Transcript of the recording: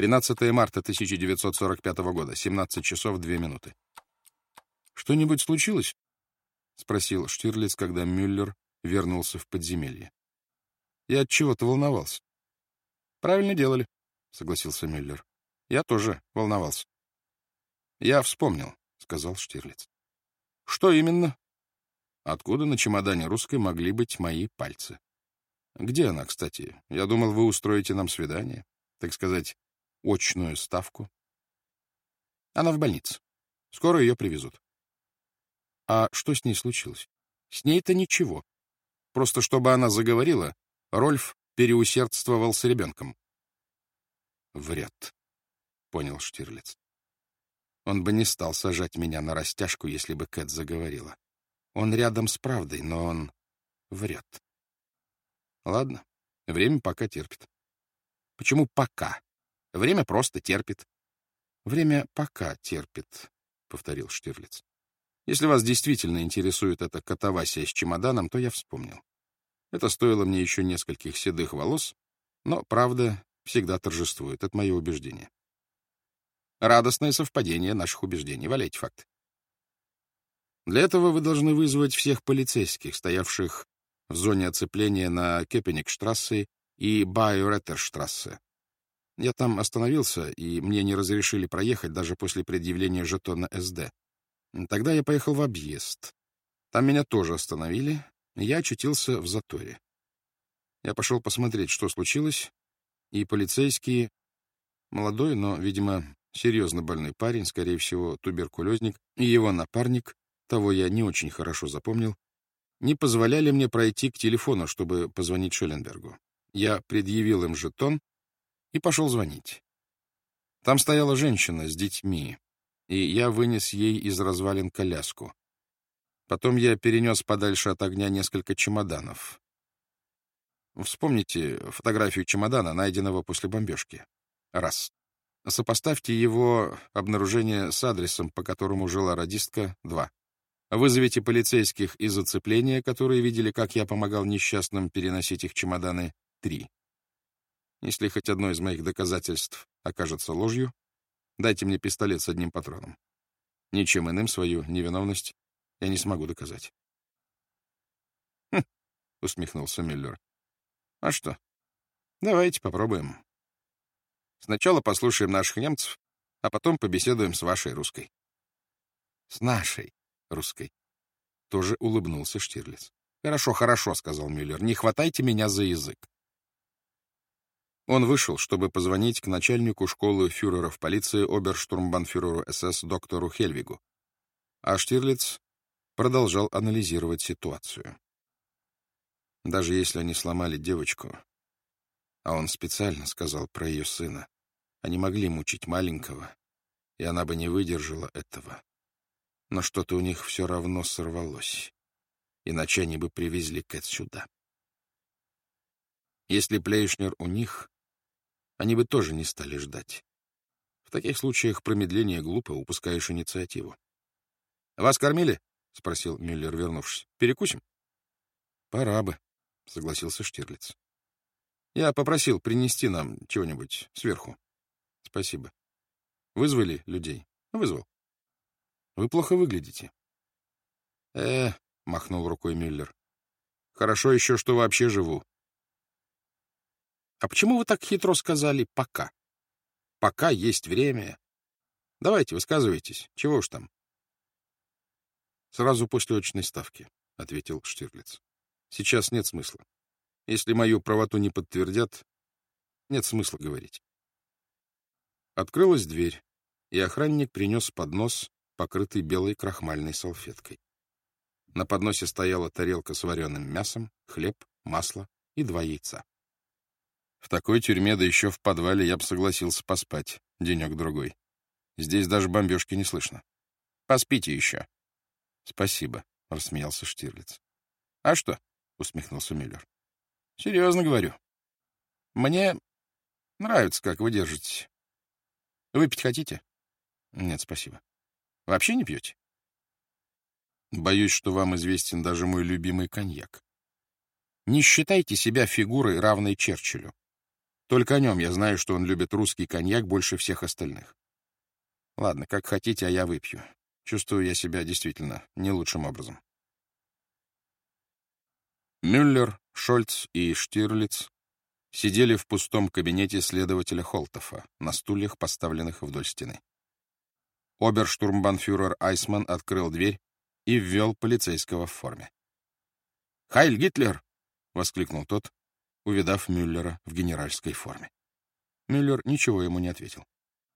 13 марта 1945 года, 17 часов 2 минуты. «Что-нибудь случилось?» — спросил Штирлиц, когда Мюллер вернулся в подземелье. «Я от чего-то волновался». «Правильно делали», — согласился Мюллер. «Я тоже волновался». «Я вспомнил», — сказал Штирлиц. «Что именно?» «Откуда на чемодане русской могли быть мои пальцы?» «Где она, кстати? Я думал, вы устроите нам свидание, так сказать, очную ставку». «Она в больнице. Скоро ее привезут». «А что с ней случилось?» «С ней-то ничего. Просто чтобы она заговорила, Рольф переусердствовал с ребенком». «Врет», — понял Штирлиц. Он бы не стал сажать меня на растяжку, если бы Кэт заговорила. Он рядом с правдой, но он врет. Ладно, время пока терпит. Почему пока? Время просто терпит. Время пока терпит, — повторил Штирлиц. Если вас действительно интересует эта катавасия с чемоданом, то я вспомнил. Это стоило мне еще нескольких седых волос, но правда всегда торжествует, это мое убеждение. Радостное совпадение наших убеждений. Валяйте факт. Для этого вы должны вызвать всех полицейских, стоявших в зоне оцепления на Кепеникштрассе и Байореттерштрассе. Я там остановился, и мне не разрешили проехать даже после предъявления жетона СД. Тогда я поехал в объезд. Там меня тоже остановили, я очутился в заторе. Я пошел посмотреть, что случилось, и полицейские, молодой, но, видимо, серьезно больной парень, скорее всего, туберкулезник, и его напарник, того я не очень хорошо запомнил, не позволяли мне пройти к телефону, чтобы позвонить Шелленбергу. Я предъявил им жетон и пошел звонить. Там стояла женщина с детьми, и я вынес ей из развалин коляску. Потом я перенес подальше от огня несколько чемоданов. Вспомните фотографию чемодана, найденного после бомбежки. Раз. Сопоставьте его обнаружение с адресом, по которому жила радистка. Два. Вызовите полицейских из оцепления, которые видели, как я помогал несчастным переносить их чемоданы. Три. Если хоть одно из моих доказательств окажется ложью, дайте мне пистолет с одним патроном. Ничем иным свою невиновность я не смогу доказать. «Хм», — усмехнулся Миллер. «А что? Давайте попробуем». Сначала послушаем наших немцев, а потом побеседуем с вашей русской. — С нашей русской. Тоже улыбнулся Штирлиц. — Хорошо, хорошо, — сказал Мюллер. — Не хватайте меня за язык. Он вышел, чтобы позвонить к начальнику школы фюреров полиции оберштурмбанфюреру СС доктору Хельвигу. А Штирлиц продолжал анализировать ситуацию. Даже если они сломали девочку, а он специально сказал про ее сына. Они могли мучить маленького, и она бы не выдержала этого. Но что-то у них все равно сорвалось, иначе они бы привезли Кэт сюда. Если Плейшнер у них, они бы тоже не стали ждать. В таких случаях промедление глупо, упускаешь инициативу. — Вас кормили? — спросил Мюллер, вернувшись. — Перекусим? — Пора бы, — согласился Штирлиц. Я попросил принести нам чего-нибудь сверху. Спасибо. Вызвали людей? Вызвал. Вы плохо выглядите. Э, махнул рукой Мюллер. Хорошо еще, что вообще живу. А почему вы так хитро сказали «пока»? Пока есть время. Давайте, высказывайтесь. Чего уж там? Сразу после очной ставки, — ответил Штирлиц. Сейчас нет смысла. Если мою правоту не подтвердят, нет смысла говорить. Открылась дверь, и охранник принес поднос, покрытый белой крахмальной салфеткой. На подносе стояла тарелка с вареным мясом, хлеб, масло и два яйца. В такой тюрьме, да еще в подвале, я бы согласился поспать денек-другой. Здесь даже бомбежки не слышно. Поспите еще. — Спасибо, — рассмеялся Штирлиц. — А что? — усмехнулся Мюллер. Серьезно говорю. Мне нравится, как вы держите. Выпить хотите? Нет, спасибо. Вообще не пьете? Боюсь, что вам известен даже мой любимый коньяк. Не считайте себя фигурой, равной Черчиллю. Только о нем я знаю, что он любит русский коньяк больше всех остальных. Ладно, как хотите, а я выпью. Чувствую я себя действительно не лучшим образом. Мюллер, Шольц и Штирлиц сидели в пустом кабинете следователя Холтофа на стульях, поставленных вдоль стены. Оберштурмбанфюрер Айсман открыл дверь и ввел полицейского в форме. «Хайль Гитлер!» — воскликнул тот, увидав Мюллера в генеральской форме. Мюллер ничего ему не ответил.